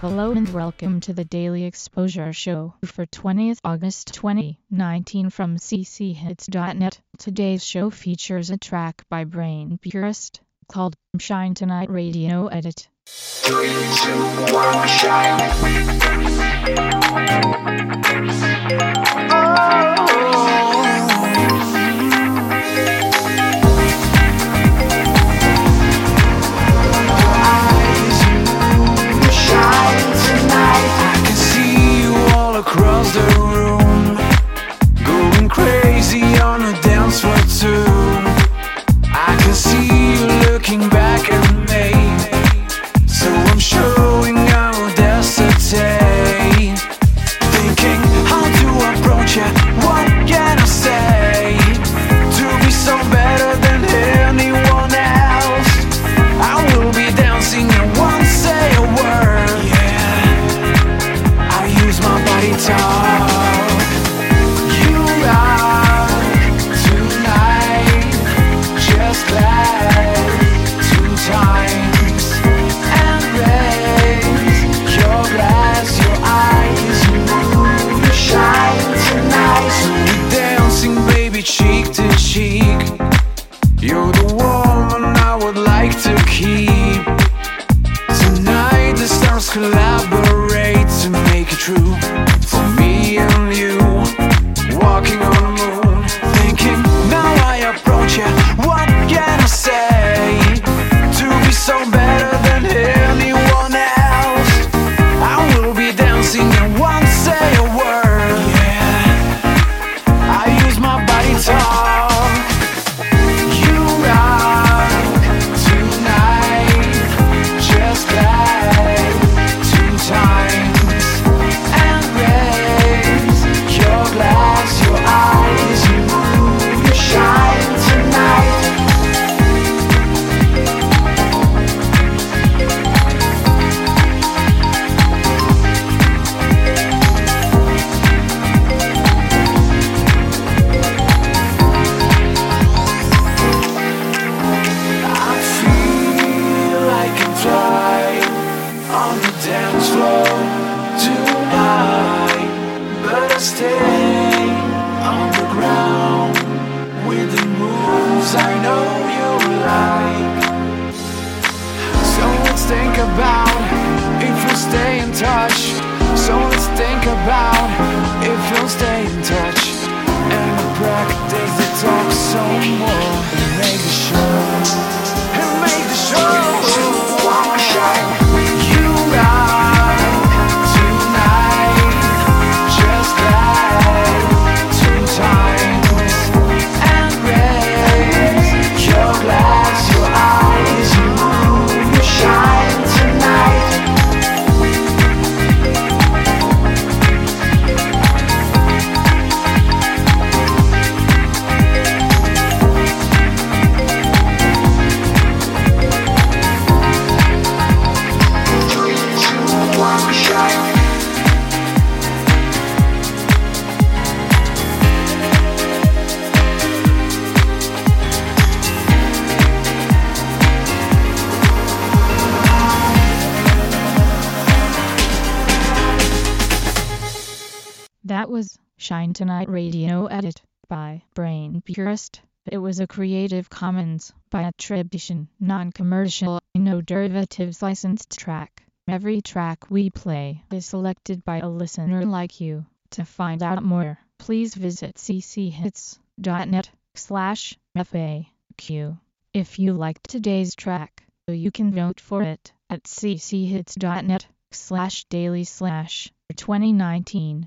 Hello and welcome to the Daily Exposure Show for 20th August 2019 from cchits.net. Today's show features a track by Brain Purist called Shine Tonight Radio Edit. Three, two, one, shine. Across the room, stay on the ground with the moves I know you like. So let's think about if we'll stay in touch. So let's think about if you'll stay in touch. And practice the talk some more That was Shine Tonight Radio Edit by Brain Purist. It was a Creative Commons by attribution, non-commercial, no derivatives licensed track. Every track we play is selected by a listener like you. To find out more, please visit cchits.net slash FAQ. If you liked today's track, you can vote for it at cchits.net slash daily slash 2019